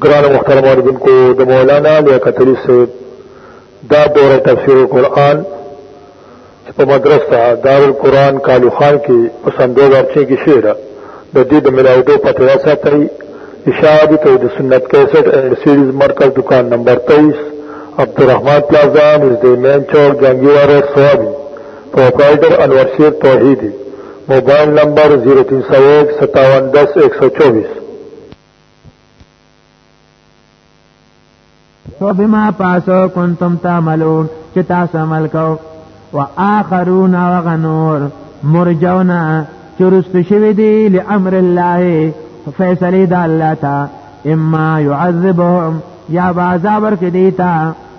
گران محترم آردن کو دا مولانا لیا قتلی سے دا دور تفسیر قرآن چپا مدرسہ دار القرآن کالو خان کی پسند دو بار چین کی شعر دا دید ملاو دو پتہ ایسا تی اشاعبی توید سنت کیسٹ اینڈ سیریز مرکز دکان نمبر تیس عبدالرحمن پلازان از دی مین چوک جانگیوار سوابی پروپرائیٹر انور شیر توحیدی موبائل نمبر 03015710124 تو بما پاسو کنتم تعملون چې تاسو عمل کو واخرون وغنور مرجونا چرست شوی دی لامر الله فیصله د الله تا اما يعذبهم یا عذاب ورکړي تا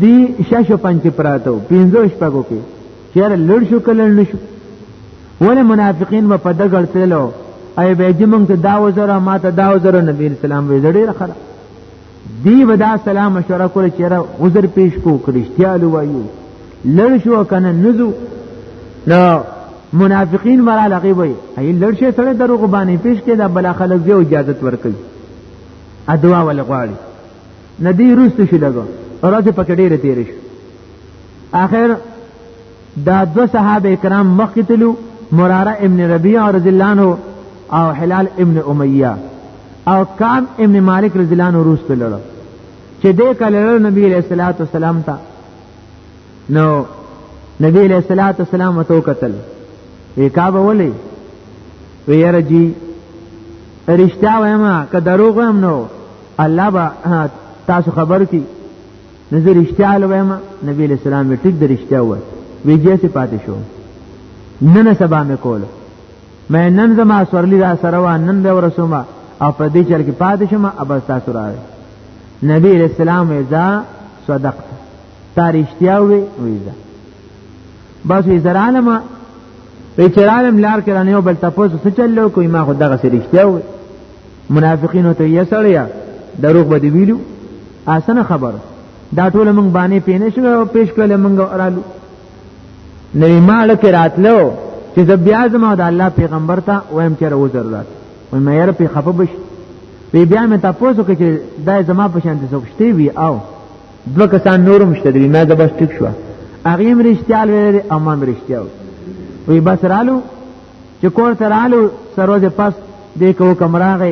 دی شش پنځ کې پراته وو پنځو شپږو کې چیر لړ شو کله لړ شو ولې منافقین و په دغړ تللو ای به دې مونږ ته دا وزره ما ته دا وزره نبی اسلام وې زړه راخره دی ودا سلام مشوره کول چې را عذر پیش کو کرشتیا لوایو لړ شو کنه نزو نو منافقین مرا لغی وای ای لړ شي سره دروغ باندې پیش کړه بل خلک یو اجازه ورکړي ادوا ول غواړي ندی روست شو لګو ورځ په کې ډېر تیر شو اخر دا دو صحابه کرام مخ کې تلو مراره ابن ربیعه رضی الله عنه او حلال ابن امیہ او کعب ابن مالک رضی الله عنه روست لړو چې دې کله نبی علیہ الصلوۃ والسلام ته نو نبی علیہ الصلوۃ والسلام تو قتل وی کعب ولی وی رجی رشتہ وایم که دروغ هم نو الله با تاسو خبر کی نظر اشتیا لویم نبی علیہ السلام وی ټیک در اشتیا و وی جیسے پاتې شو نن سبا مې کول مې نن زما سورلی را سره و نن به ورسوم او په دې چر کې پاتې شم ابا تاسو را نبی علیہ السلام وی ذا صدقت تار اشتیا وی وی ذا بس وی زرالم وی چرالم لار کې رانیو بل تاسو څه چلو کوی ما خو دغه سر اشتیا وی منافقینو ته یې سړیا دروغ به دی ویلو اسنه خبر دا ټول موږ باندې پینې شو پیش کړل موږ رالو نبی مال کې راتلو چې د بیا زما د الله پیغمبر ته وایم چې روزر رات وای مې یاره په خپه بش وی بیا مې تاسو کې چې دا زما په شان دي څوکشتي وی او دوه کسان نورم شته دی ما زبر ټیک شو هغه مرشتال ویل او ما مرشتیاو وی بس رالو چې کور ته رالو سره د پس دې کو کمراغه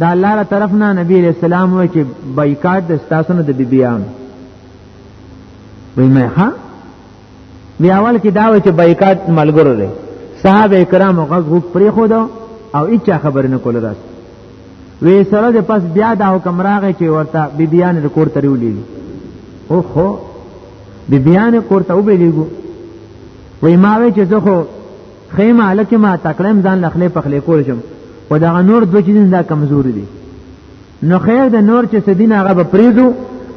دا الله تعالی طرف نه نبی علیہ السلام وای چې بایکاټ د ستاسو د بیبیان وای مې ها بیا اول کې دا وای چې بایکاټ ملګرو دی صحابه کرام غږ غوږ پرې خو دا او هیڅ خبر نه کول راس وی سره د پس بیا دا حکم راغی چې ورته بیبیان د کور ته ویلي او خو بیبیان کور ته ویلي وی ما وی چې زه خو خیمه لکه ما تکلم ځان لخلې پخلې کول شم و دا نور دوه چیزونه دا کمزوري دي نو خیر د نور چې سدین هغه به پریزو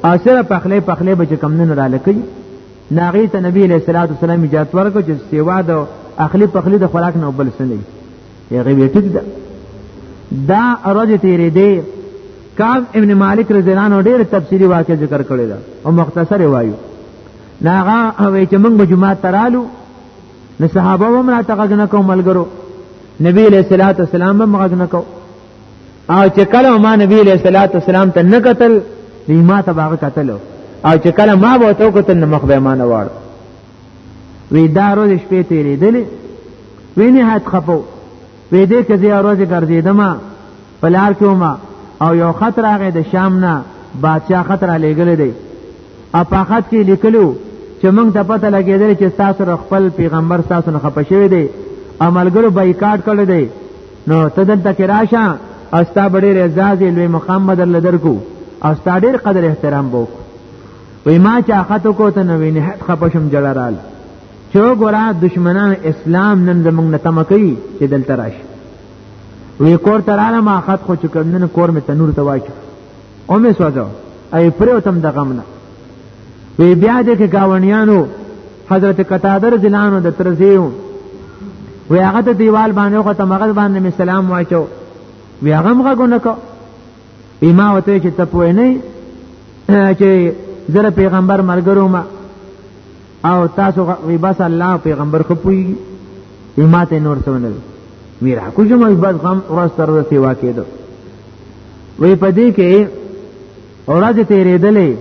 او سره پخلې پخلې به چې کم نه را لکې ناغي ته نبی علیہ الصلوۃ والسلام اجازه ورکړه چې سیوا د اخلي پخلې د خوراک نه بل سنې هغه وی ټیک ده دا ارج تیرې دی کعب ابن مالک رضی الله عنه ډېر تفصیلی واقع ذکر کړی دا او مختصر وایو ناغه او چې موږ به جمعه ترالو نو صحابه هم را تغږ نه کوم ملګرو نبی علیہ الصلوۃ والسلام هم غږ نه کو او چې کله ما نبی علیہ الصلوۃ والسلام ته نه قتل دی ما ته باغ قتل او چې کله ما به تو قتل نه مخ به ما نه واړ وی دا روز شپې تیرې دلې ویني حد خفو وې دې کې زه ورځ ګرځیدم پلار کې ما او یو خطر هغه د شام نه بادشاہ خطر لګل دی او په خط کې لیکلو چې موږ ته پته لګیدل چې تاسو سره خپل پیغمبر تاسو نه خپه شوی دی عملګرو بایکاټ کړی دی نو تدل تک راشه او ستا ډېر اعزاز لوی مقام بدل درکو او ستا ډېر قدر احترام بوک وای ما چې اخته کو ته نو وینه خپشم جړرال چې ګورا دشمنان اسلام نن زمونږ نه تم کوي چې دلته راشي وی کور ته رااله ما خط خو چې کمنن کور می تنور ته واچو او می سوځو ای پروتم د غم نه وی بیا دې کې گاونیانو حضرت قتادر زلانو د ترزیو وی هغه ته دیوال باندې خو ته مغز باندې می سلام واچو وی هغه مغه کو نه کو وی ما وته چې ته پوه نه چې زره پیغمبر مرګرو ما او تاسو وی بس الله پیغمبر خپوي ایماته نور څونه میرا کوجه مې بس غم ورځ تر ورځې سیوا کېدو وی پدې کې ورځ تیرې دلې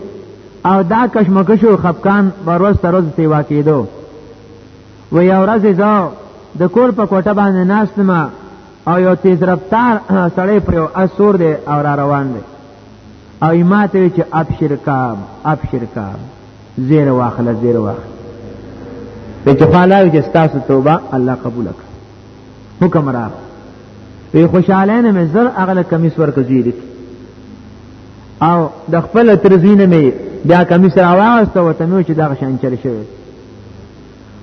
او دا کشمکش او خفقان ورځ تر ورځې سیوا کېدو وی ورځ زه د کور په کوټه باندې ناشتم او یو تیز رفتار سړی په یو اسور دی او را روان دی او ایماته چې ابشر کام ابشر کام زیر واخله زیر واخله په چې خالاوي چې تاسو توبه الله قبول کړ حکم را په خوشاله نه مې زر اغله کمیس ورکو زیرک او د خپل ترزینه مې بیا کمیس را واغسته وته مې چې دا شان چل شوی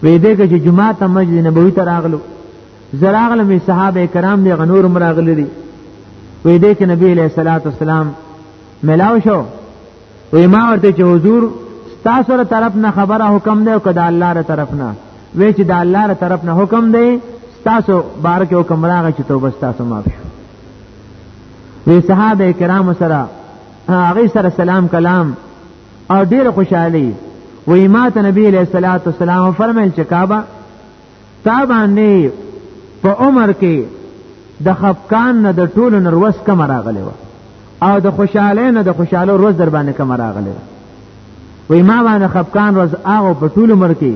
وې دې کې چې جمعه ته مسجد نبوي ته راغلو زراغله می صحابه کرام دی غنور مراغلی دی وې دې کې نبی علیہ الصلوۃ والسلام ملاو شو وی ما ورته چې حضور تاسو سره طرف نه خبره حکم دی او کدا الله تر طرف نه وی چې د الله تر طرف نه حکم دی تاسو بار کې حکم راغی چې توبه تاسو معاف شو وی صحابه کرام سره هغه سره سلام کلام او ډیر خوشحالي وی ما ته نبی علیہ الصلوۃ والسلام فرمایل چې کعبه تا باندې په عمر کې د خفقان نه د ټولو نروس کم راغلی و او د خوشاله نه د خوشاله روز در باندې کم راغلی و وی ما باندې خفقان روز هغه په ټولو عمر کې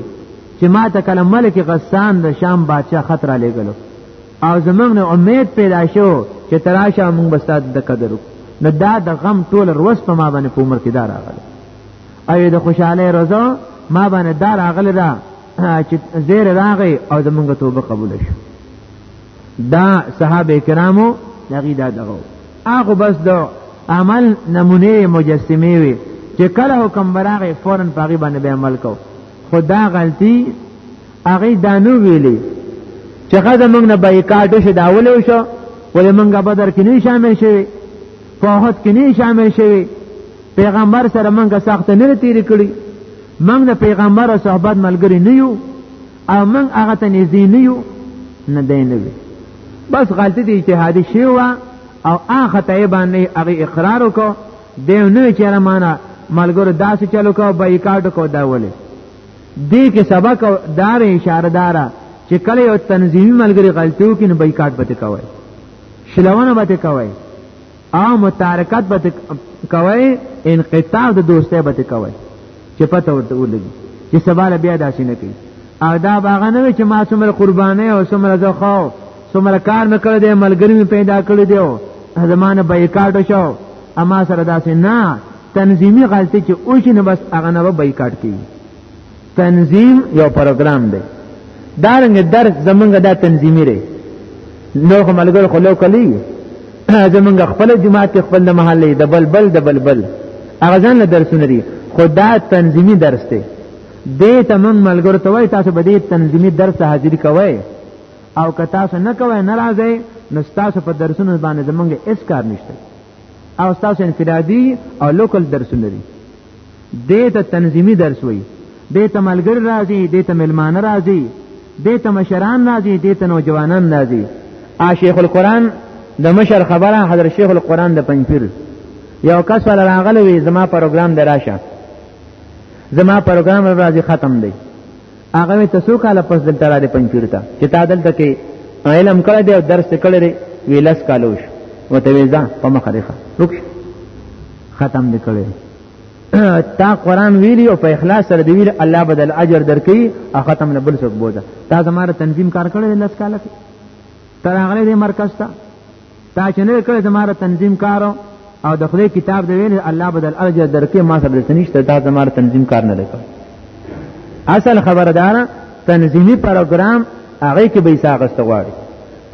چې ما ته کله ملک غسان د شام بادشاہ خطر لګلو او زمونږ نه امید پیدا شو چې تراشه مونږ بستاد د قدر نو دا د غم ټول روز په ما باندې په عمر کې دار راغلی او د خوشاله روزو ما باندې دار راغلی دا چې زیر راغی او د مونږ توبه قبول شو دا صحابه کرامو دغی دا دغو هغه بس د عمل نمونه مجسمه وي چې کله حکم براغه فورا پاغي باندې به عمل کو خدا غلطي هغه دانو ویلي چې خزه موږ نه بایکاټ شو دا ولې شو ولې موږ بدر کې نه شامل شوی په احد کې نه شامل شوی پیغمبر سره مونږه سخت نه تیر کړی مونږ د پیغمبر او صحبت ملګری نه یو او مونږ هغه ته نږدې نه یو نه دی نه بس غلطی دی اجتهادي شی و او هغه ته باندې هغه اقرار وکړ دیو نه چیرې معنا ملګرو داسې چلو کو بایکاټ کو دا ولې دې کې سبق او دار اشاره دارا چې کله یو تنظیمي ملګری غلطیو کې نه بایکاټ پته کوي شلونه به کوي او متارکت به کوي انقطاع د دوستۍ به کوي چې پته ورته ولګي چې سباله بیا داسې نه کوي او دا باغ نه وي چې ما څومره قرباني او څومره زه خو څومره کار مې کړی دی ملګری مې پیدا کړی دی او زمانه بایکاټ شو اما سره داسې نه تنظیمی غلطی چې اوشي نه بس هغه نه بایکاټ کوي تنظیم یو پروګرام دی دا رنګ درس زمونږ دا تنظیمي دی نو کوم الګل خلو کلی زمونږ خپل جماعت خپل د محلې د بلبل د بلبل هغه ځان له درسونه دي خدا تنظیمي درس دی دې ته مونږ ملګرو ته وای تاسو به دې تنظیمي درس حاضری کوئ او که تاسو نه کوئ ناراضه نو تاسو په درسونو باندې زمونږ اس کار نشته او تاسو انفرادي او لوکل درسونه دي دې ته تنظیمی درس وي دې ته ملګر راځي دې ته ملمان راځي دې ته مشران راځي دې ته نوجوانان راځي ا شیخ القرآن د مشر خبره حضرت شیخ القرآن د پنځپیر یو کس ول راغلی وي زما پروګرام دراشه زما پروګرام راځي ختم دی هغه مې تاسو کاله پس دلته را دې پنځیر ته چې تا دلته کې علم کړی دی او درس کړی دی ویلس کالوش وته ویزا په مخه دی رک ختم دی کړی تا قران ویلی او په اخلاص سره دی ویل الله بدل اجر درکې او ختم نه بل څوک بوزا تا زماره تنظیم کار کړی لس کاله تر هغه دې مرکز ته تا چې نه کړې زماره تنظیم کارو او د خدای کتاب دی ویل الله بدل اجر درکې ما سره د نشته دا زماره تنظیم کار نه وکړ اصل خبردار تنظیمی پروګرام هغه کې به ساغست غواړي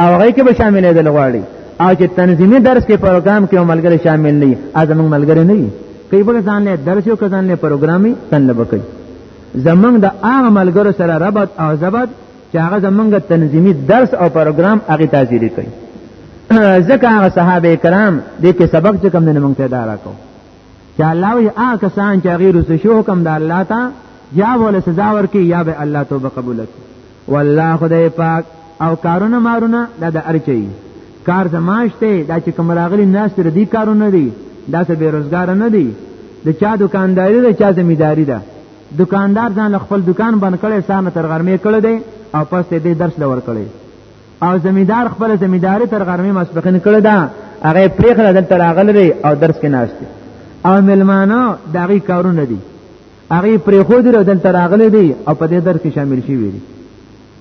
او هغه کې به شاملې دل غواړي او چې تنظیمی درس کې پروګرام کې ملګری شامل نه وي ازمن ملګری نه وي کوي به ځان له درس یو کزان له پروګرامي تن لبکې زمنګ د هغه ملګرو سره ربط او ضبط چې هغه زمونږ تنظیمی درس او پروګرام هغه تاثیر کوي ځکه هغه صحابه کرام دې کې سبق چې کوم نه مونږ ته دارا کو چې الله یې هغه کسان چې غیر رسو شو کوم د الله تا یا ول سزا ورکي یا به الله توبه قبول کړي والله خدای پاک او کارونه مارونه دا د ارچي کار زماشته دا چې کوم راغلي ناس تر دې کارونه دي دا څه بیروزګار نه دي د چا دکانداری ده چا زمیداری ده دکاندار ځان خپل دکان بند کړي سانه تر غرمې کړي دی او پس ته دې درس لور کړي او زمیدار خپل زمیداری تر غرمې مسبقین کړي دا هغه پریخره دلته راغلی او درس کې ناشته او ملمانو دغه کارونه دي هغه پریخو دي دلته راغلي دي او په دې درس کې شامل شي وي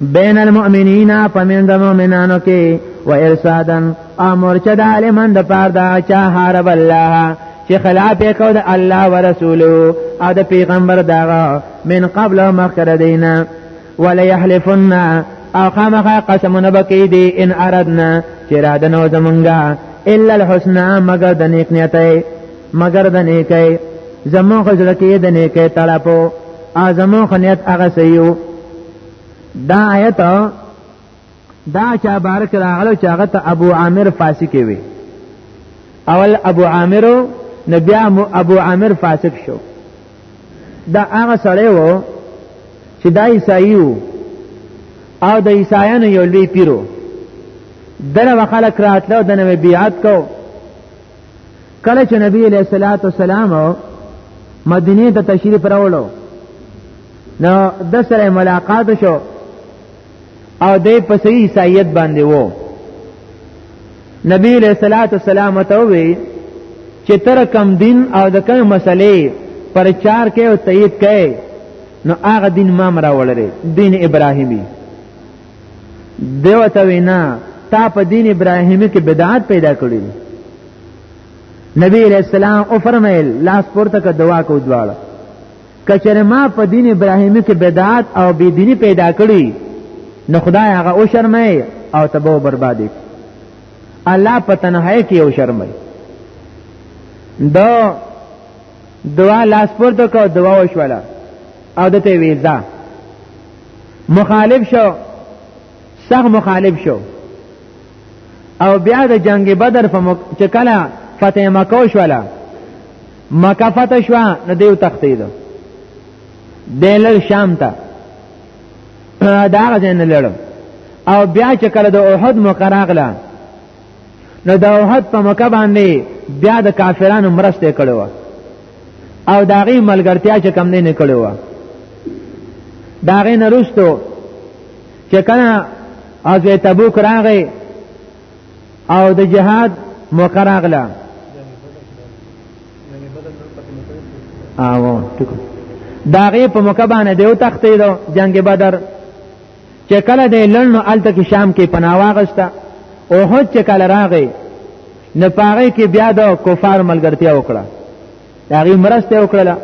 بین المؤمنین فمند مؤمنانو کې و ارشادن امر چې د عالمان د پاره دا چا حارب الله چې خلاف یې کو د الله ورسولو او د پیغمبر داغه من قبل مخکره دینا ولا يحلفن او خامخا قسمونه بکی دی ان اردنا چې را د نو زمونږه الا الحسنى مگر د نیک نیتای مگر د نیکای زمون خزر کې د نیکای طلبو اعظمو خنیت هغه سيو دا آیت دا چا بارک راغلو چې هغه ته ابو عامر فاسق وي اول ابو عامر نو بیا ابو عامر فاسق شو دا هغه سړی وو چې دا عیسایو او د عیسایانو یو لوی پیرو دغه خلک راتلو د نوې بیعت کو کله چې نبی علیہ الصلوۃ والسلام مدینه ته تشریف راوړو نو د سره ملاقات شو او د پسې عیسایت باندې وو نبی علیہ الصلوۃ والسلام ته وی چې تر کم دین او د کوم مسلې پر چار کې او تایید کړي نو هغه دین ما مراولره دین ابراهیمی دیو ته وینا تا په دین ابراهیمی کې بدعت پیدا کړی نبی علیہ السلام او فرمایل لاس پورته ک دعا کو دواړه کچره ما په دین ابراهیمی کې بدعت او بی دینی پیدا کړی نو خدای هغه او شرمای او تبو بربادی الله په تنهایی کې او شرمای دا دعا لاس پورته کو دعا وشوله او دته ویزا مخالف شو سخت مخالف شو او بیا د جنگ بدر په مک... چې کله فتح مکه شوله مکه فتح شو نو دیو تختید دلل شام ته دا غزن لړم او بیا چې کله د احد مقراغله نو د اوحد په مکه باندې بیا د کافرانو مرسته کړو او داغي ملګرتیا چې کم نه کړو داغي نرستو چې کله از تبوک راغی او د جهاد موقع راغله او ټکو داغه په مکه باندې دیو تختې دو جنگ بدر چې کله د لړنو الته کې شام کې پناه واغسته او هوت چې کله راغی نه پاره کې بیا د کفار ملګرتیا وکړه هغه مرسته وکړه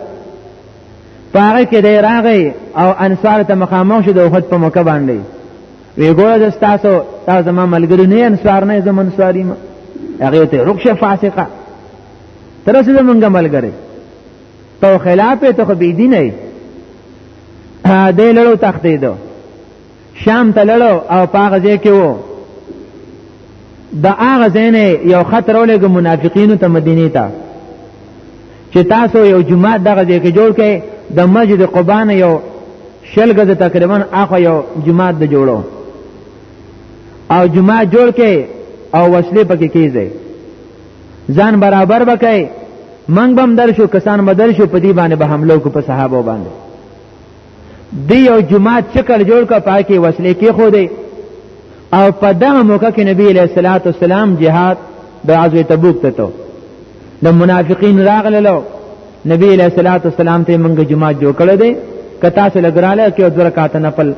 پاره کې دی راغی او انصار ته مخامخ شو د هوت په موقع باندې وی ګوره د تاسو تاسو زما ملګری نه انصار نه زما انصاری ما هغه ته رخصه فاسقه ترسه زمونږ ملګری تو خلاف ته خو بی دین ای دې لړو تختیدو شام ته لړو او پاغه ځای کې وو د هغه ځای نه یو خطر ولګ منافقینو ته مدینه ته چې تاسو یو جمعه دغه ځای کې جوړ کړئ د مسجد قباء نه یو شل غزه تقریبا اخو یو جمعه د جوړو او جمعه جوړ کړئ او وسلې پکې کیږي ځان برابر وکړي منګ بم در شو کسان بدل شو په دې باندې به حمله کو په صحابه باندې دی یو جماعت شکل جوړ کا پاکي وسلې کې خو دی او په دغه موقع کې نبی علیہ الصلوۃ والسلام جهاد د غزوه تبوک ته ته د منافقین راغللو نبی علیہ الصلوۃ والسلام ته منګه جماعت جوړ کړی دی کتا سره لګراله کې د برکات نه پل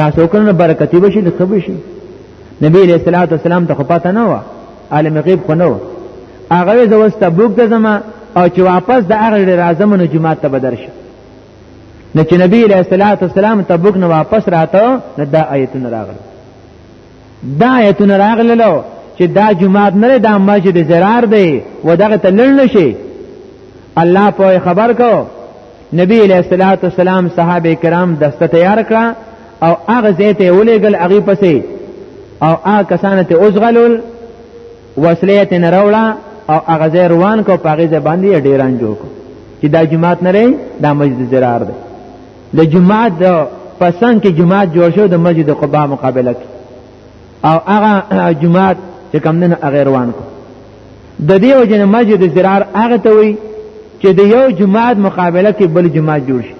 تاسو کنه برکتی بشي د خبشي نبی علیہ الصلوۃ والسلام ته خو پاتہ نه و عالم غیب خو نو هغه زه وسته بوګ ته زما او چې واپس د هغه ډیر اعظم نو جمعه ته بدر شو نو چې نبی علیہ الصلوۃ والسلام تبوک نو واپس راته نو دا آیتونه راغله دا آیتونه راغله چې دا جمعه نه دا مسجد زرار دی و دغه ته لړل شي الله په خبر کو نبی علیہ الصلوۃ والسلام صحابه کرام دسته تیار کړه او هغه ځای ته ولېګل هغه پسې او هغه کسان ته اوسغلول وسلې ته نه راوړه او هغه ځای روان کو پاغه ځای باندې ډیران جوړ کو چې دا جماعت نه لري دا مسجد زرار دی د جماعت د پسند کې جماعت جوړ شو د مسجد قباء مقابله کې او هغه جماعت چې کم نه هغه روان کو د دې وجنه مسجد زرار هغه ته وي چې د یو جماعت مقابله کې بل جماعت جوړ شي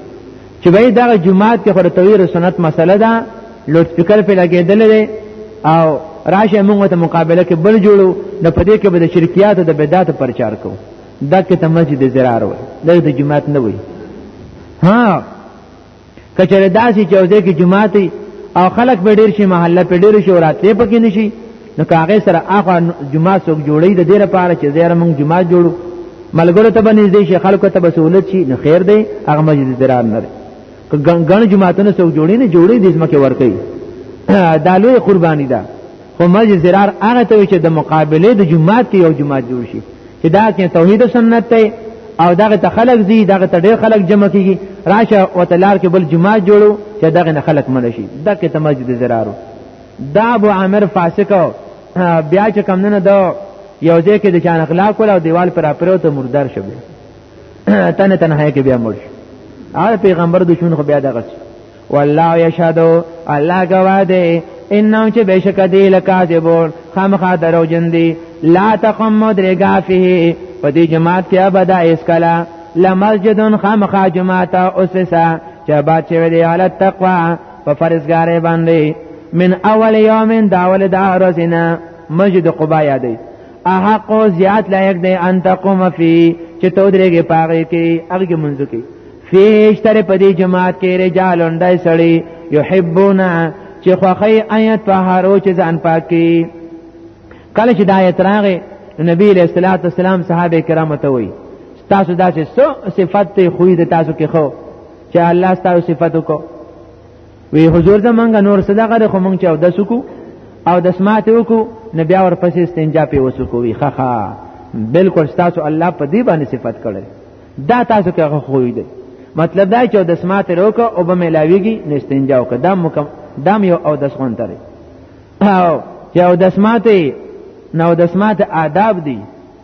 چې به دا جمعات کې خور تویر سنت مسله ده لوډ سپیکر په لګیدل دی او راشه موږ ته مقابله کې بل جوړو نو په دې کې به د شرکیات او د بدعات پرچار کو دا کې ته مسجد زرار وي دا د جمعات نه وي ها کچره داسې چې اوځي کې جمعات او خلک به ډیر شي محله په ډیر شي وراتې پکې نشي نو کاغه سره اخو جمعه څوک جوړی د دې لپاره چې زیره موږ جمعه جوړو ملګرو ته باندې دې شي خلکو ته بسولت شي نو خیر دی هغه مسجد درار نه دی که ګڼ جمعهتونه څوک جوړی نه جوړی دې ځمکه ورکي دا لوی قرباني ده خو مسجد درار هغه ته چې د مقابله د جمعه کې یو جمعه جوړ شي چې دا کې توحید او سنت ته او دغه ته خلق دي دغه ته ډېر خلق جمع کیږي راشه وتلار کې بل جمعه جوړو چې دغه نه خلق منشي دغه ته مسجد زرارو دا ابو عامر فاسق بیا چې کم نه دا یو ځای کې د چان اخلاق کول او دیوال پر اپرو ته مردار شو تنه تنها کې بیا مړ هغه پیغمبر د شون خو بیا دغه والله یشهدو الله گواه دی انهم چې بشک دی لکاذبون خامخا درو جن دی لا تقم مدرګا فيه په دې جماعت کې ابدا اس کلا لمسجدن خامخا جماعت اوسسا چې با چې ویلی علی التقوا په فرزګارې باندې من اول یوم داول دا ورځینا مسجد قباء یادې احق زیات لایق دی ان تقوم فی چې تو درېږي پاغه کې هغه کې منځ کې فیش تر په دې جماعت کې رجال اندای سړی یحبونا چې خوخی آیت طهارو چې ځان پاکي کله چې د آیت راغې نبی علیہ الصلوۃ والسلام صحابه کرام ته وی تاسو داسې صفت ته خوې د تاسو کې خو چې الله ستاسو صفاتو کو وی حضور زمونږ نور صدقه ده خو مونږ چې او د سکو او د سماعت وکو نو بیا ورپسې استنجا په وسکو وی خخا بالکل تاسو الله په دې باندې صفات کړل دا تاسو کې خو وی دی مطلب دا چې د سماعت وکو او به ملاویږي نو استنجا وکړه دا مکم دا یو او د سخون ترې او چې او د سماعت نو د سماعت آداب دي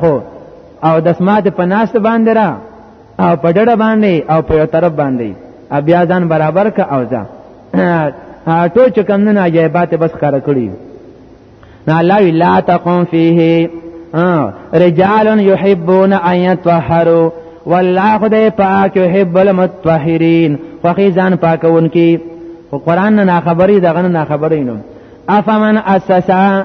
خو او د سماعت په ناست باندې را او په ډډه باندې او په یو طرف باندې بیا ځان برابر ک او ځه ټول چې کم نه عجایبات بس کار کړی نه لا لا تقوم فيه رجال يحبون ان يطهروا والله خدای پاک يحب المطهرين فخي ځان پاکون کی قرآن نه خبرې دغه نه خبرې نو افمن اسسا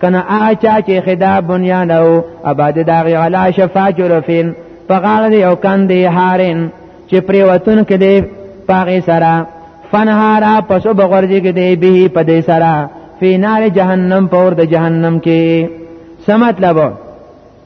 کنه آچا چې خدا بنیان او آباد داغي علا شفا جرفین په غاړه دی او کندې هارین چې پریوتون کې دی پاغه سره فنهارا پسو بغورځي کې دی به په دې سره فی نار جهنم پور د جهنم کې سمت لبو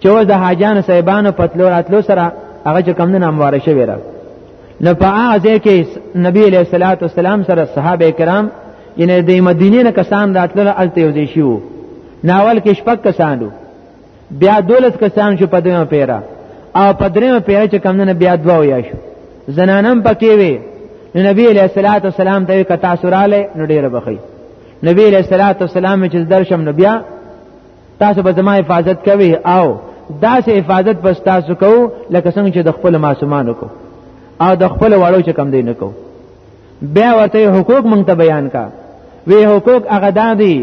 چې اوس د حاجانو صاحبانو په تلو راتلو سره هغه چې کم نه همواره شوی را نو په هغه ځای کې نبی علیه الصلاۃ والسلام سره صحابه کرام یعنی د مدینې نه کسان راتلل الته یو ځای شو ناول کې شپږ کسان دو بیا دولت کسان شو په دریمه پیرا او په دریمه پیرا چې کم نه بیا دوا ویا شو زنانم پکې وي نو نبی علیہ الصلوۃ والسلام ته کتا سوراله نو ډیره بخی نبی علیہ الصلوۃ والسلام چې درشم نو بیا تاسو به زما حفاظت کوي او دا سه حفاظت پس تاسو کو لکه څنګه چې د خپل ماسومانو کو او د خپل وړو چې کم دی نه کو بیا ورته حقوق مونږ ته بیان کا وی حقوق هغه دادی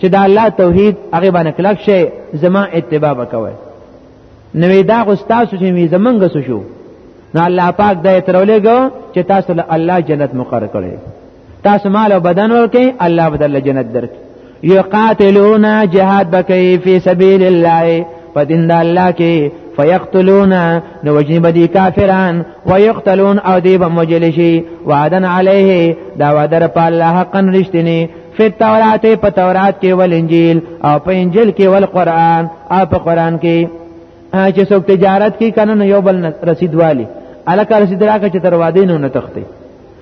چې د الله توحید هغه باندې کلک شي زما اتباع وکوي نو دا خو تاسو چې می زمونږ سو شو نو الله پاک دا ترولېګو چې تاسو له الله جنت مقرر کړي تاسو مال او بدن ورکي الله بدل جنت درک یقاتلون جهاد بکئی فی سبیل الله په دین د الله کې فیقتلون نو وجنی بدی کافران ویقتلون او دی به مجلشی وعدن علیه دا وعده په الله حقا رښتینی فی التورات په تورات کې ول انجیل او په انجیل کې ول قران او په قران کې چې څوک تجارت کوي کنه یو بل رسید والی الکه رسید راکه چې تر واده نه تخته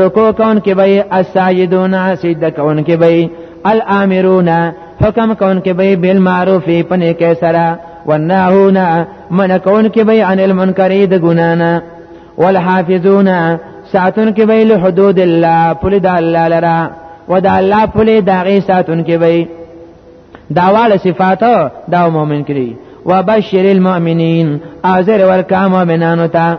رکو کون کې به الساجدون سجده کون کې به الامرون حکم کون کې به بالمعروف پنه کې سره والناهون من کون کې به عن المنکر د ګنانا والحافظون ساتون کې به له حدود الله پولی د الله لرا و د الله پولی دغه ساتون کې به داواله صفات دا مؤمن کړي وبشر المؤمنین اذر ورکا مؤمنانو ته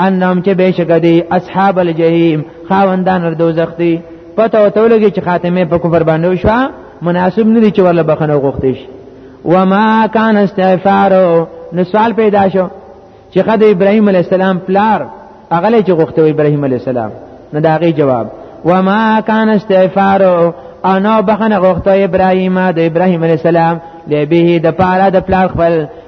انهم چې بشک دي اصحاب الجحیم خاوندان ور دوزخ دي پته وته لګي چې خاتمه په کفر باندې وشو مناسب نه دي چې ولا بخنه غوښتي شي وما كان استغفار نو سوال پیدا شو چې خد ابراهيم عليه السلام پلار اغله چې غوښته ابراهيم عليه السلام نو داغي جواب وما كان استغفار انا بخنه غوښته ابراهيم د ابراهيم عليه السلام لبه د پاره د پلار خپل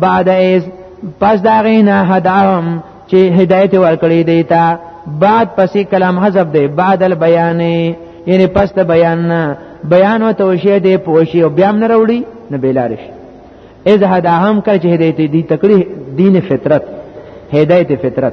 بعد ایز پس دا غینا هداهم چې هدایت ورکړي دی تا بعد پسې کلام حذف دی بعد البیان یعنی پس ته بیان نه بیان او توشیه دی پوشی او بیا نه وروړي نه بیلارش اذ هداهم کړ چې هدایت دی تکړه دین فطرت هدایت فطرت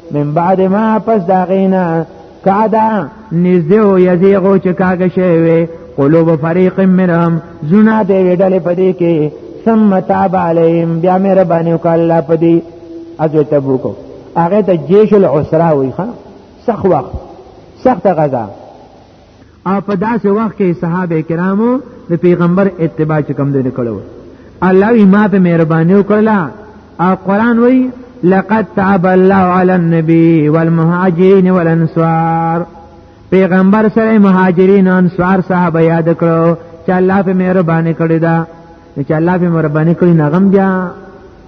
من بعد ما پس داغینا کادا نزدیو یزیغو چکاگ شوی قلوب فریق منهم زنا دی ویڈل پدی که ثم تاب علیهم بیا مهر باندې وکړه الله په دې اجو تبوک هغه ته جيش العسرا وي ښا سخ وخت سخت غزا او په داسې وخت کې صحابه کرامو د پیغمبر اتباع کوم دی کړو الله یې ما په مهرباني وکړه او قران وایي لقد تعب الله على النبي والمهاجرين والانصار پیغمبر سره مهاجرین انصار صحابه یاد کړو چې الله په مهرباني کړی دا چې الله په مهرباني کړی نغم بیا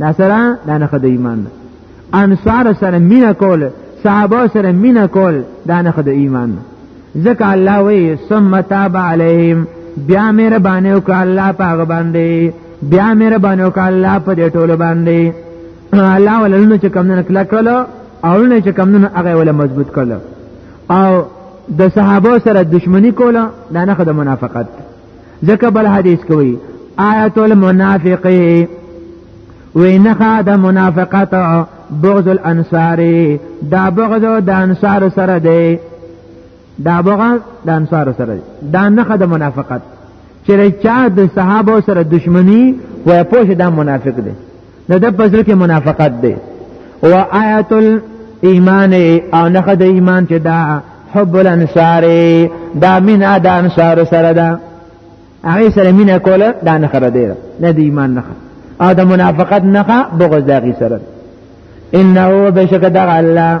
دا سره دا نه خدای ایمان ده انصار سره مینا کول صحابه سره مینا کول دا نه خدای ایمان ده ځکه الله وی ثم تاب علیهم بیا مې ربانه وک الله پاغه باندې بیا مې ربانه وک الله په دې ټولو باندې الله ولنه چې کم نه کلا کړلو او نه چې کم نه هغه ولا مضبوط کړلو او د صحابه سره دښمنی کوله دا نه خدای منافقت ده ځکه بل حدیث کوي آیت المنافق وینخا د منافقت بغض الانصار دا بغض د انصار سره دی دا بغض د انصار سره دی دا نخه د منافقت چې چا د صحابه سره دشمنی وای پوه دا منافق دی د د پزړه کې منافقت دی او آیت ایمان او نخه د ایمان چې دا حب الانصار دا من د انصار سره ده هغه سره مینه کوله دا نه خره دی نه د ایمان نه او د منافقت نه بغض دغه سره انه بشک دغه الله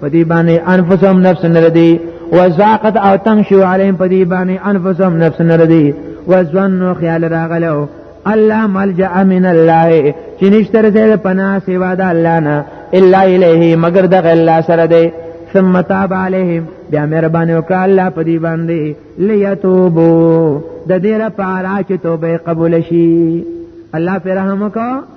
په دې باندې انفسهم نفس نه لدی وزاقت او تنگ شو علیم په دې باندې انفسهم نفس نه لدی وزنو خیال راغلو الله ملجا من الله چې نشته رسېد پناه سوا د الله نه الا الیه مگر د الله سره دی ثم تاب علیهم بیا مهرباني وکړه الله په دې باندې لیتوبو د دې لپاره چې توبه قبول شي الله پر رحم وکړه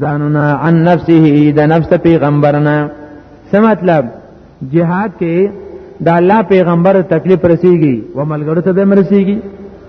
ځانونه عن نفسه د نفس پیغمبرنا څه مطلب جهاد کې د الله پیغمبر تکلیف رسیږي و ملګرو ته به مرسیږي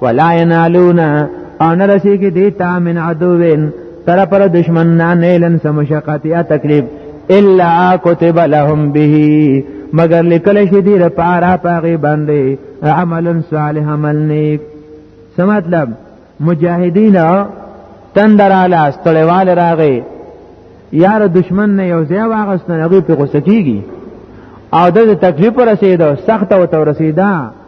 ولا ينالون ان رسی کی دیتا من عدوین تر پر دشمن نه نیلن سمشقت یا تکلیف الا كتب لهم به مگر لیکل شي دی لپاره پاغي باندې عمل صالح عمل نیک څه مطلب مجاهدین تندر علی استړوال راغی یار دشمن نه یو ځای واغستنه غي په غوسه کیږي او د تکلیف رسیدو سخت او تور رسیدا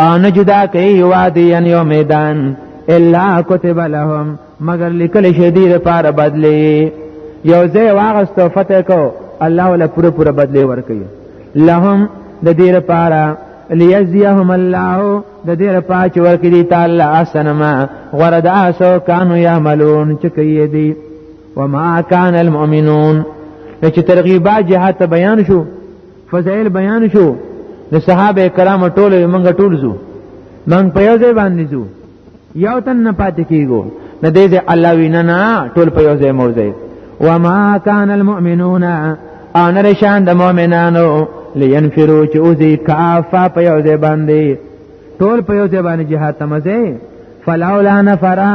او نه جدا کوي وادي یو میدان الا كتب لهم مگر لیکل شي دي لپاره بدلی یو ځای واغستو فتح کو الله ولا پوره پوره بدلی ورکي لهم د دې لپاره ليجزيهم الله د دې لپاره چې ورکړي دي تعالی احسن ما غرد اسو کانو يعملون چې کوي دي وما كان المؤمنون چې ترغيبات جهاد بیان شو فضائل بیان شو د صحابه کرام ټول موږ ټول زو موږ په یو ځای باندې زو یو تن نه پاتې کیږو نه دې دې الله وینا نه ټول په یو ځای موځي و ما کان المؤمنون ان رشان د مؤمنانو لینفرو چې اوځي کافه په یو ځای باندې ټول په یو ځای باندې جهاد تمځي فلولا نفرا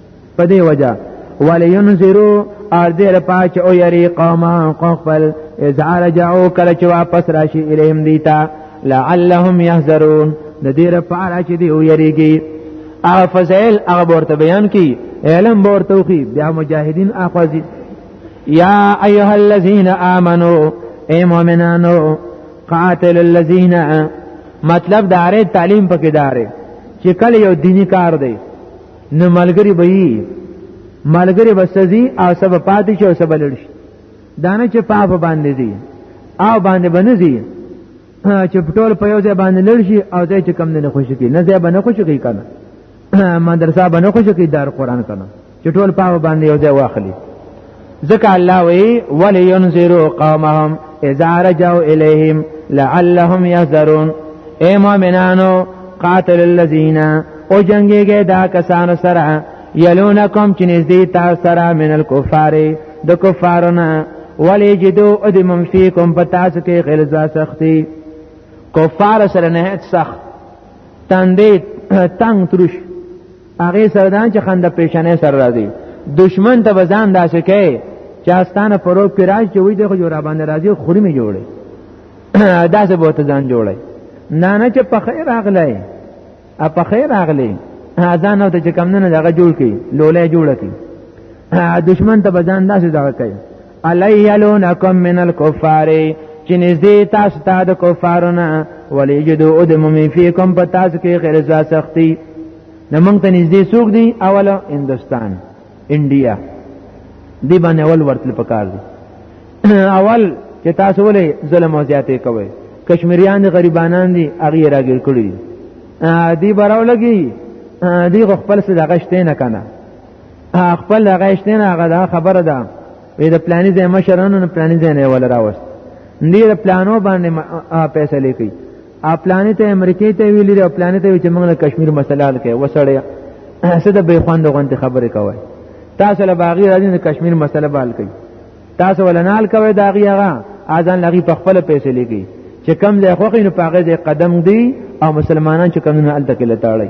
په دې وجه ولینذرو ارزه لپاچ او یری قوما قفل اذا رجعوا کله چې واپس راشي الیهم دیتا لعلهم يحذرون د دې لپاره چې دی او یریږي هغه فضائل هغه ورته بیان کی علم ورته کی بیا مجاهدین اخوازی یا ایها الذین آمنو اے مؤمنانو قاتل الذین مطلب داره تعلیم پکې داره چې کله یو دینی کار دی نو ملګری به یي ملګری به سزي او سبب پاتې شي او سبب لړ شي دانه چې پاپ باندې دي او باندې بنځي چې پټول په یو ځای باندې لړ شي او ځای چې کم نه خوشي کی نه ځای باندې خوشي کی کنه مدرسه باندې خوشي کی دار قران کنه چې ټول پاپ باندې یو ځای واخلي ځکه الله وی ولینذروا قومهم اذا رجعوا الیهم لعلهم یحذرون اے مؤمنانو قاتل الذین او جنگیږي دا کسانو سره یلونکم چې نږدې تاسو سره من الکفار د کفارنا ولی جدو ادمم فیکم پتاسو کې غلظه سختی کفار سره نه سخت تندې تنگ ترش هغه سردان چې خنده پیشنه سر راځي دشمن ته بزان داسې کوي چې استانه پرو کې راځي چې وې دغه جوړه باندې راځي خوري می جوړي داسې بوته ځان جوړي نه نه چې په خیر اغلې ا په خیر اغلې ځان او ته کم نه دغه جوړ کی لولې جوړه کی دشمن ته بزان داسې دغه کوي الیلونکم من الکفار چې نږدې تاسو ته د کفارونه ولیجدو او د ممی فیکم په تاسو کې غرزا سختی نو موږ ته نږدې څوک دی اول هندستان انډیا دی باندې اول ورتل پکار دی اول چې تاسو ولې ظلم او زیاتې کوئ کشمیریان دي غریبانان دي هغه راګر کړی دی براو لګي دی خپل څه دغشته نه کنه خپل غیشت نه هغه دا خبره ده وې د پلاني ځای مشرانو نه پلاني ځای نه ول راوست دې د پلانو باندې پیسې لیکي ا پلاني ته امریکای ته ویلي او پلاني ته چې موږ د کشمیر مسله حل کړي وسړی څه د بې خوند غونډه خبره کوي تاسو له باغی راځي د کشمیر مسله به حل کړي تاسو ولنال کوي دا غیغه اذان لغي په خپل پیسې لیکي چې کم ځای خوخې نو پاغه ځای قدم دی او مسلمانان چې کمونه الته کې لتاړي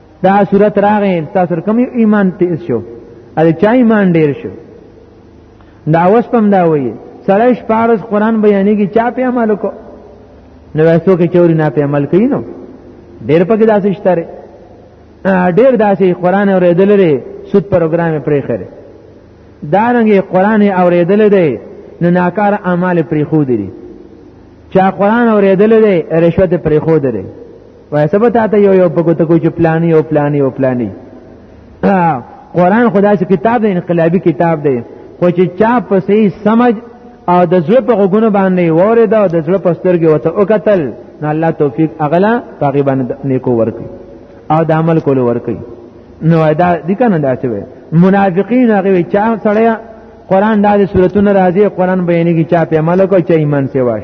دا صورت راغې تاسو کوم ایمان تیز شو ال چا ایمان ډیر شو دا اوس پم دا وایي سړی شپارس قران بیانېږي چا په عمل کو نو وسو کې چوري نه په عمل کوي نو ډېر پکې داسې شته ډېر داسې قران اورېدل لري سود پروګرام پرې خره دارنګه قران اورېدل دی نو ناکار اعمال پرې خو دي چا قران اورېدل دی رشوت پرې خو دي وای سبا ته ته یو یو په ګوته کوی چې پلاني او پلاني او پلاني قران خدا چې کتاب دی انقلابي کتاب دی خو چې چا په صحیح سمج او د زړه په غوګونو باندې وره دا د زړه په سترګې وته او قتل نه الله توفیق اغلا پاګې باندې نیکو ورکي او د عمل کولو ورکي نو دا د کنه دا چې منافقین هغه چا سړیا قران دا د سورتونو راځي قران بیانې کې چا په عمل کوي چا ایمان سیواش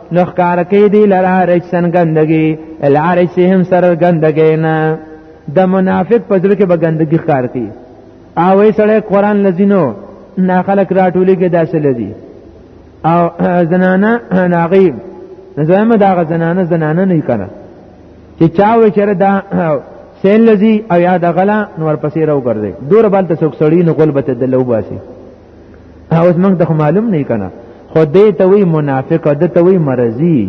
نو ښکار کې دی لرا رجسن ګندګي الارج هم سر ګندګي نه د منافق په ځل کې به ګندګي ښکار کوي او وی سړی قران لذینو نا خلق راټولې کې داسې لذي او زنانه ناغي زمه دا زنانه زنانه نه کړه چې چا وی چر دا سیل لذي او یا د غلا نور پسې راو ګرځي دور بل ته څوک سړی نه غول به ته دلو باسي اوس موږ ته معلوم نه کنا خو دې ته وی منافق د ته وی مرضی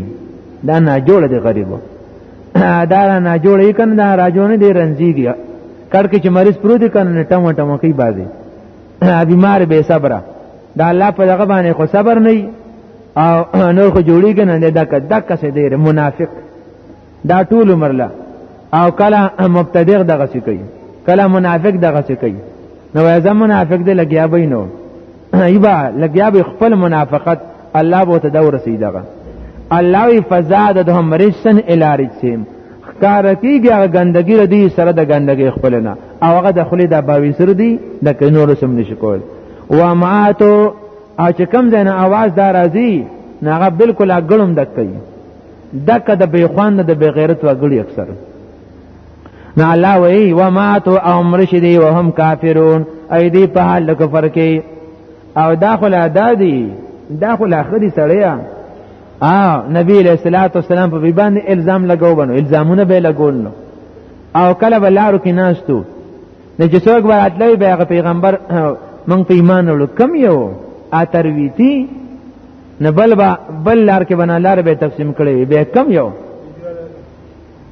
دا نه جوړ دی غریب دا نه جوړ یې کنه دا راجونه دی رنځي دی کړ کې چې مریض پروت کنه ټمو ټمو کوي بازي بیمار به صبر دا الله په دغه باندې خو صبر نه او نور خو جوړیږي نه دا کده کسه دی منافق دا ټول عمر لا او کله مبتدع دغه څه کوي کله منافق دغه څه کوي نو ځم منافق دې لګیا به نو ایبا لګیا به خپل منافقت الله به ته دا ورسیدغه الله وی فزاد د هم رجسن الارج سیم خکار کیږي هغه ګندګی ردی سره د ګندګی خپل نه او هغه د خلی د باوی سر دی د کینور سم نشي کول و ماتو او چې کم ځای نه आवाज دار راځي نه هغه بالکل اګړم دکې دا کده به خوان د به غیرت وګړي اکثر نه الله وی و ما تو امر شدی وهم کافرون ای دی په حال کفر کې او داخل ادا دی داخل اخري سړیا ا نبی علیہ الصلوۃ والسلام په بیبان الزام لګاو بنو الزامونه به لګول نو او کله بلارو کې ناشتو نه چې څوک وراتلې به پیغمبر مونږ په ایمان ورو کم یو اترویتی نه بل با بل لار کې بنا لار به تقسیم کړي وي به کم یو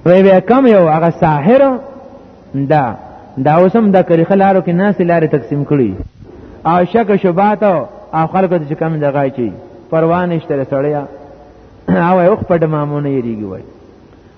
وی به کم یو هغه ساحر دا دا اوسم د کریخه لارو کې ناس لارې تقسیم کړي او شک شوبات او خلکو ته کم دغه چی پروانه شته سړیا او یو خپل مامونه یریږي وای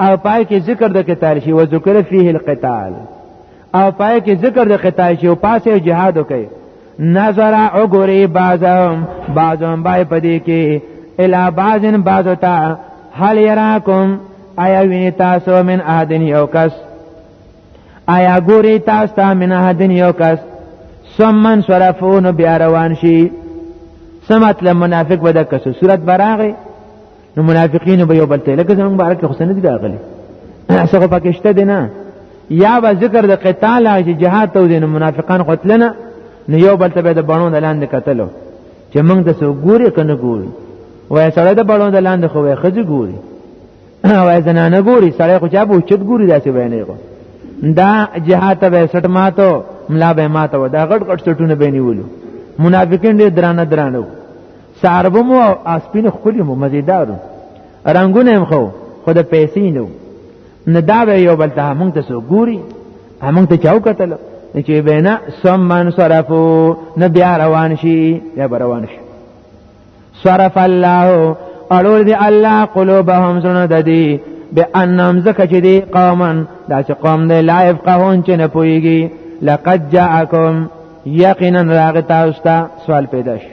او پای کې ذکر د قتال شي او ذکر فيه القتال او پای کې ذکر د قتال شي او پاسه جهاد وکړي نظر عغری بعضهم بعضهم بای پدی کې الا بعضن بعضو تا هل یراکم آیا ویني تاسو من احدن یو کس آیا ګوري تاسو ته من احدن یو کس سمن صرفون بیا روان شي سمت لمنافق ودا کس صورت براغه نو منافقین به یو بل ته لکه زمونږ بارک حسین دي راغلي څنګه پکشته دي نه یا به ذکر د قتال او جهاد ته دي منافقان قتلنا نو یو بل ته به د بڼو د لاندې قتلو چې موږ د سو ګوري کنه ګوري وای سره د بڼو د لاندې خو وای خځه ګوري وای زنانه ګوري سره خو چا بوچت ګوري داسې وای نه دا جهاد ته به سټ ماتو ملا به ماتو دا غټ غټ سټونه به نیولو منافقین ډېر درانه درانه ساربو مو او اسپین خولي مو مزیدارو رنگونه هم خو خو د پیسې نه نه دا به یو بل ته مونږ ته سو ګوري مونږ ته چاو کتل چې بینا سم من صرفو نه بیا روان شي یا روان شي صرف الله اړول دی الله قلوبهم زنه د دې به انم زکه چې دی قومن دا چې قوم دی لا يفقهون چې نه پويږي لقد جاءکم یقینا راغ تاسو ته سوال پیدا شي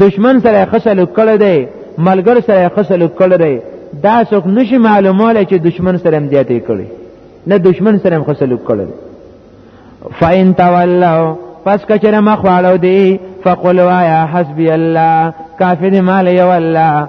دشمن سره خسل کړه دی ملګر سره خسل کړه دی دا څوک نشي معلوموله چې دشمن سره هم دیاتې کړي نه دشمن سره هم خسل کړه دی فاین تولوا پس کچره مخواړو دی فقل وایا حسبی الله کافی دی مال یو الله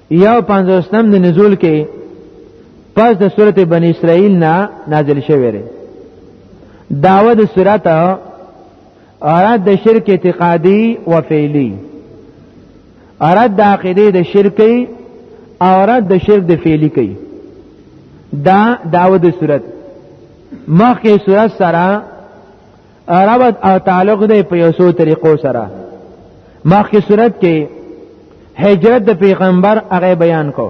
یو پنځوستم د نزول کې پس د صورت بنی اسرائیل نه نازل شوی دی داوه د صورت اراد د شرک اعتقادي و فعلی اراد د عقیده د شرکی او اراد د شرک د فعلی کوي دا داوه د صورت مخکې صورت سره ربط او تعلق دی په یو څو طریقو سره مخکې صورت کې هجرت د پیغمبر هغه بیان کو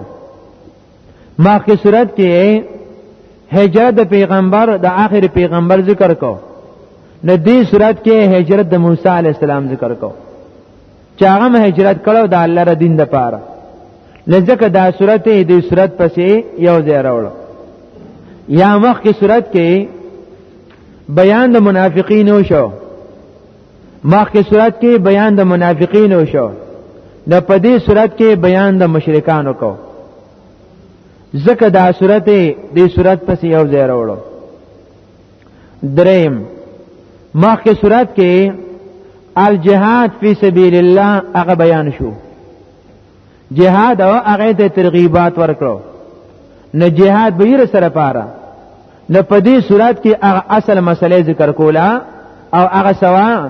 مخکې صورت کې هجرت د پیغمبر د آخر پیغمبر ذکر کو نو دې صورت کې هجرت د موسی علی السلام ذکر کو چې هغه هجرت کړو د الله ر دین د پاره لځکه دا صورت دې صورت پسې یو ځای راوړو یا مخ کې صورت کې بیان د منافقین شو مخ کې صورت کې بیان د منافقین شو د پدې صورت کې بیان د مشرکانو کو زکه دا صورت دې صورت پسې یو ځای راوړو دریم مخکې صورت کې الجهاد فی سبیل الله هغه بیان شو جهاد او هغه ته ترغیبات ورکړو نه جهاد به سره پاره نه په دې صورت کې هغه اصل مسلې ذکر کوله او هغه سوا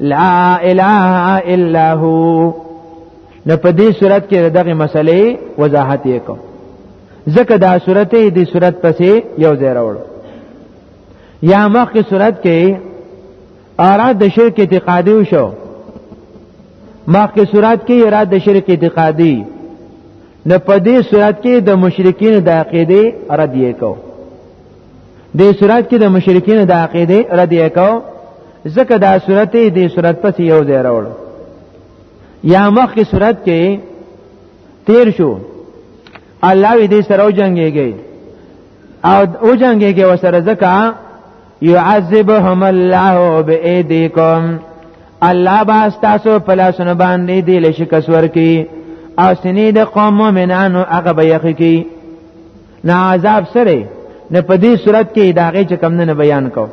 لا اله الا هو نو په دې صورت کې دغه مسلې وضاحت یې کوم ځکه دا صورت دې صورت پسې یو ځای راوړو یا مخکې صورت کې اراد د شرک اعتقادي وشو مخکې صورت کې اراد د شرک اعتقادي نه په دې صورت کې د مشرکین د عقیده رد یې کوو دې صورت کې د مشرکین د عقیده رد یې کو ځکه دا صورت دې صورت پس یو ځای راوړ یا مخ کې صورت کې تیر شو الله وی دې سره وجنګيږي او وجنګيږي وسره ځکه يعذبهم الله بأيديكم الله با تاسو په لاسونو باندې دې لشکسور کی او سنید قوم مؤمنانو هغه به یخ کی نه عذاب سره نه په دې صورت کې داغه چې کم نه بیان کو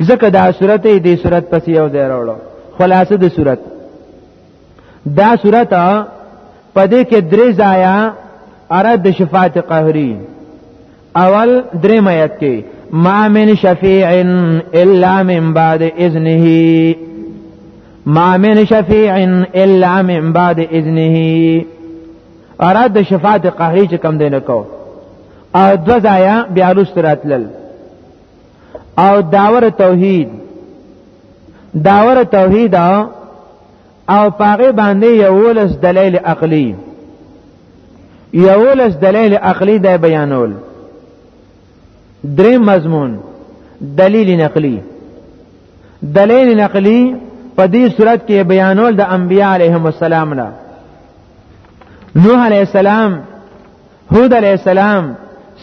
ځکه دا صورت دې صورت پس یو ځای راوړو خلاصه د صورت دا صورت په دې کې درې ځایا اره د شفاعت قهري اول درې میت کې ما من شفیع الا من بعد اذنه ما من شفیع الا من بعد اذنه اراد د شفاعت قهری چې کم دینه کو او دو ځایا بیا لستراتل او داور توحید داور توحید او پاغه باندې یولس دلیل عقلی یولس دلیل عقلی د بیانول درې مضمون دلیل نقلی دلیل نقلی په دې صورت کې بیانول د انبیاء علیهم السلام نه نوح علیہ السلام هود علیہ السلام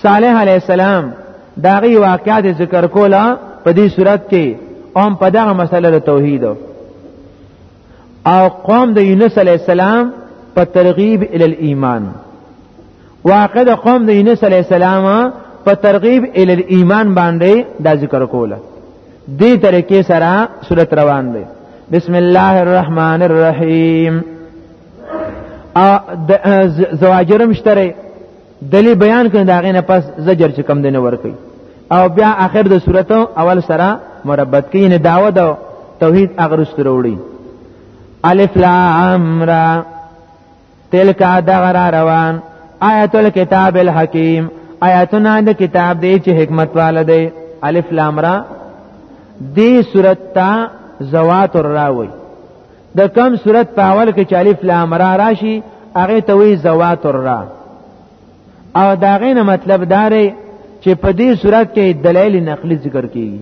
صالح علیہ السلام داغي واقعات ذکر کولا په دې صورت کې اوم په دغه مسله د توحید او قوم د یونس علیہ السلام په ترغیب ال ایمان واقع د قوم د یونس علی السلام په ترغیب ال ایمان باندې دا ذکر کوله دې طریقې سره صورت روان دی بسم الله الرحمن الرحیم زواجرم شتره دلی بیان کړي دا غینه پس زجر چې کم دینه ورکي او بیا اخر د صورت اول سره مربط کړي نه داوا دا توحید اغرست وروړي الف لام را تلک دغه را روان آیت الكتاب الحکیم آیاتونه د کتاب دی چې حکمت والا دی الف لام را دی صورت تا زوات الراوی د کم صورت په اول کې چې الف لام را راشي هغه ته وی زوات الرا او دا غینه مطلب داره چې په دې صورت کې دلایل نقلی ذکر کیږي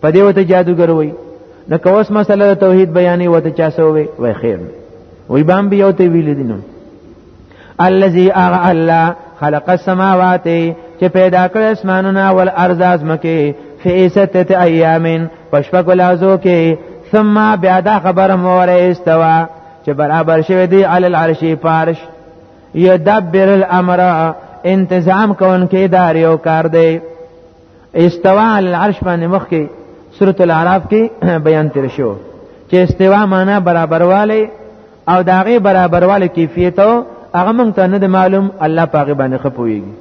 په دې وته جادوګر وای نو کوس مسله توحید بیانې وته چا سوې وای خیر وای بام بیا ته ویل دي نو الذي اغه الله خلق السماوات چې پیدا کړ اسمانونه ول ارض ازمکه فی ستت ایامین پشپک لازو کې ثم بیا دا خبر مور استوا چې برابر شوی دی علی العرش پارش یدبر الامر انتظام کون کې دار یو کار دی استوا علی العرش باندې مخ کې سورۃ الاعراف کې بیان تیر شو چې استوا معنا برابرواله او داغه برابرواله کیفیت او هغه مونږ ته نه معلوم الله پاغه باندې خپويږي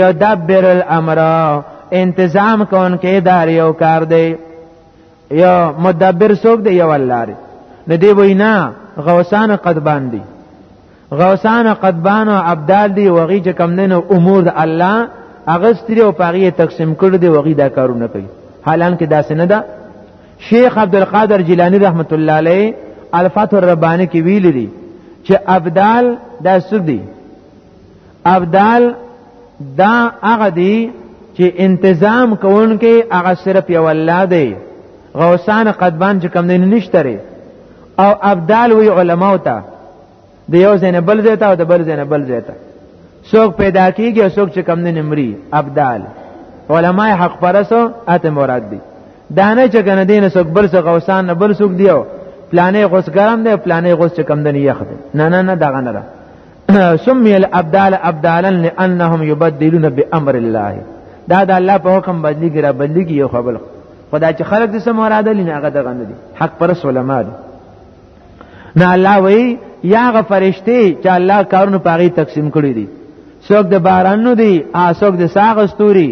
یدبر الامر انتظام کون کې دار یو کار دی یا مدبر څوک دی یو الله دی نه دی وینا غوسان قدبان دی غوسان قدبان او ابدال دی وغی چې کم نه امور د الله اغستری او پاغي تقسیم کړ دی وغی دا کارونه کوي حالانکه داسې نه ده دا شیخ عبدالقادر جیلانی رحمت الله علیه الفتح الربانی کې ویل دي چې ابدال دا سدي ابدال دا هغه دی چې انتظام کوونکې هغه صرف یو الله دی غوسان قدبان چې کم دی نشتره او ابدال وی علماو ته د یو ځای نه بل ځای ته او د بل ځای نه بل ځای ته څوک پیدا کیږي او څوک چې کم نه نمري ابدال علماء حق پرسو اته مراد دي دانه چې کنه دین څوک بل څوک غوسان نه بل څوک دیو پلانې غوس ګرم دی پلانې غوس چې کم دنی یخ دی نه نه نه دغه نه سمي الابدال ابدالا لانهم يبدلون بامر الله دا د الله په حکم بدلی ګرا بدلی کی یو خبر خدا چې خلق دې سم اراده لینه هغه دغه نه دي حق پر علماء دي نه الله وی یا غ فرشتي چې الله کارونه پاغي تقسیم کړی دي څوک د باران نو دي ا څوک د ساغ استوري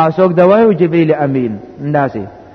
ا څوک د وایو جبیل امین انداسي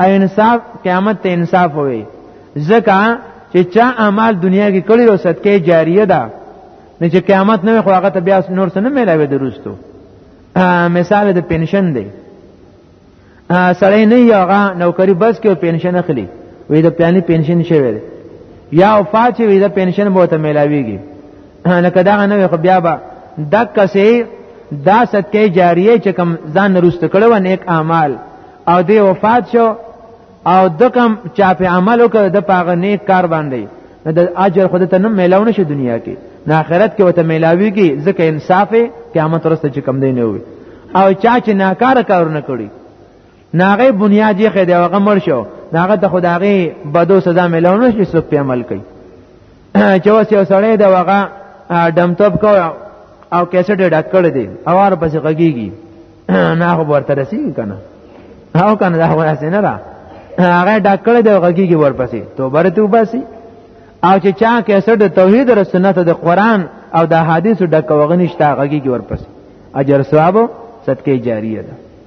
او انصاف قیامت ته انصاف وي ځکه چې چا اعمال دنیا کې کړی او صدقه جاریه ده نه چې قیامت نه خو هغه ته بیا نور څه نه ملاوي درستو مثال د پنشن دی سړی نه یوغه نوکری بس کې پنشن اخلي وې د پلاني پنشن شوی دی یا وفات چې وې د پنشن به ته ملاويږي لکه دا نه خو بیا به دک کسي دا صدقه جاریه چې کم ځان نرست کړو نیک اعمال او دی وفات شو او د کوم چا په عمل وکړ د پاغه نیک کار باندې نو د اجر خود ته نه میلاو نشي دنیا کې نه آخرت کې وته میلاویږي ځکه انصاف قیامت ورسته چې کم دی نه وي او چا چې ناکاره کارونه کړی ناغه بنیاد یې خې دی هغه مر شو ناغه ته خدای بدو سزا میلاو نشي څوک په عمل کوي چې اوس یو سړی دا وغه دمتوب کو او کیسټ ډک کړی دی او ور پسې غږیږي نه خو ورته رسیږي کنه او کنه دا وایي نه را هغه ډک کړی دی غږیږي ور پسې تو برته وباسي او چې چا کیسټ د توحید او سنت د قران او د حدیث ډک وغنښت غږیږي ور پسې اجر ثواب صدقه جاریه ده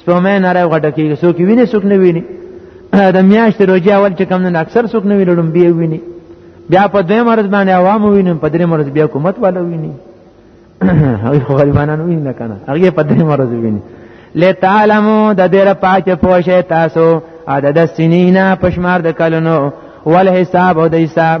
سپمه نه راو غټه کیږي څوک ویني څوک نه ویني د میاشتې روزي اول چې کم نه اکثر څوک نه ویني لړم بیا ویني بیا په دوی مرز باندې عوام ویني په درې مرز بیا حکومت والا ویني هغه خو غریبانان ویني نه کنه هغه په درې مرز ویني لتعلمو د دې را پاک پوښه تاسو عدد سنینا پشمار د کلونو ول حساب او د حساب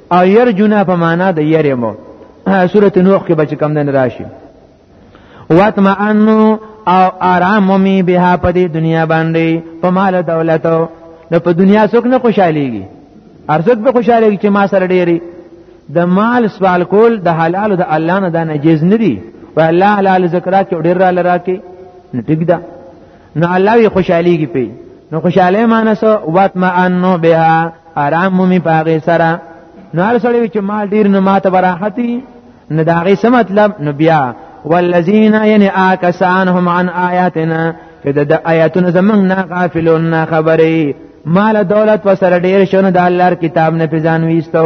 او يرجونا په معنا د يرمو سورته نوح کې بچ کم دن راشي واتمعنو او آرام مومي بها په دې دنیا باندې په مال دولت نو په دنیا څوک نه خوشاليږي ارزق به خوشاليږي چې ما سره ډېری د مال سوال کول د حلال او د الله نه د نجیز نه دي و الله حلال ذکر کې ډېر را لراکي نو ټیک ده نو الله وی خوشحاليږي پی نو خوشاله مانس وات ما انو بها آرام مومي پاغه سره نو هر سړی چې مال ډیر نه ماته براحتي نه داغه څه مطلب نو بیا والذین یعنی آکسان هم عن آیاتنا چې د آیاتونو زمنګ نه غافلون نه خبرې مال دولت وسره ډیر شونه د الله کتاب نه پېژان ویستو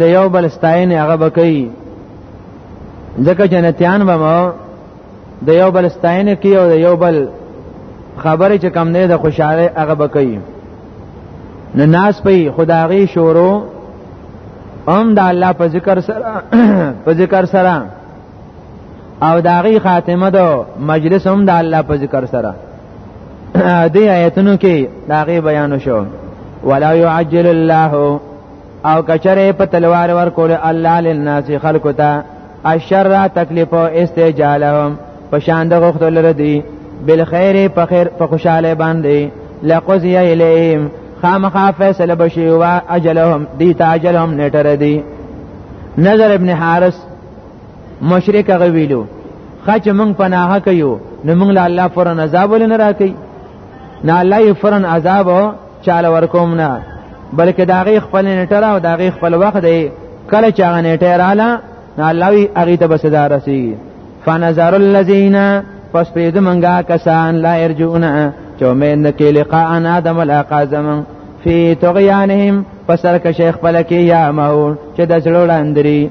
د یو بل ستاینه هغه بکئی ځکه جنتیان به مو د یو بل ستاینه کوي او د یو بل خبره چې کم نه د خوشاله هغه بکئی نه ناس په خدایي شورو هم د الله په ذکر سره په ذکر سره او داغي خاتمه دو مجلس هم د الله په ذکر سره دی آیتونو کې داغي بیان شو ولا يعجل الله او کچره په تلوار ور کول الله للناس خلقو ته الشر تکلیف او استجالهم په شان د غختو لره دی بالخير په خیر په خوشاله باندې لقضی الیهم خامخا فیصله بشي وا اجلهم دی تاجلهم نټر دی نظر ابن حارث مشرک هغه ویلو خچ مونږ پناه کوي نو مونږ له الله فرن عذاب ولنه راکې نه الله یې فرن عذاب چاله ورکوم نه بلکې دا غي خپل نټر او دا غي خپل وخت دی کله چې هغه نټر اعلی نه الله یې هغه ته بسدا رسی فنظر الذين پس پرې د منګه کسان لا ارجون چې امید نه کې لقاء ان ادم الاقا زمن فی طغیانهم پسر که شیخ پلکی یا مهور چې د زړه لاندري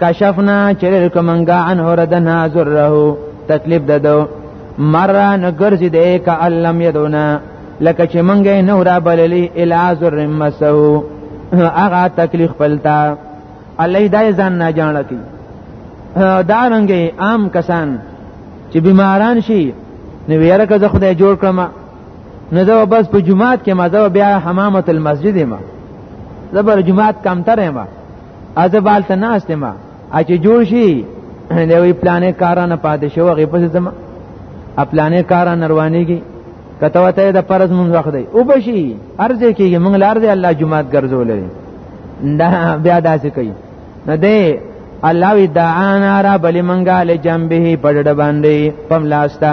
کشفنا چرر کمنگا عنه ردنا ذره تکلیف ددو مرا نگرزی دے کا علم یدونا لکه چې منګې نو را بللی الا ذر مسو هغه تکلیف پلتا الله دای ځان نه جان لکی دا رنګي عام کسان چې بیماران شي نو یاره که زه خدای جوړ کړم نو زه بس په جمعات کې ما زه بیا حمامت المسجد ما زبر جمعات کم ترې ما از بال ته ناست ما اچ جوړ شي دی وی پلانې کارانه پاتې شو هغه پس زم خپلانې کارانه روانيږي کته وته د فرض مونږ وخت دی او بشي ارزه کېږي مونږ لار دی الله جمعات ګرځولې دا بیا داسې کوي نه دی الله وی دعانا را بلی منګا لجنبه پډډ باندې پم لاستا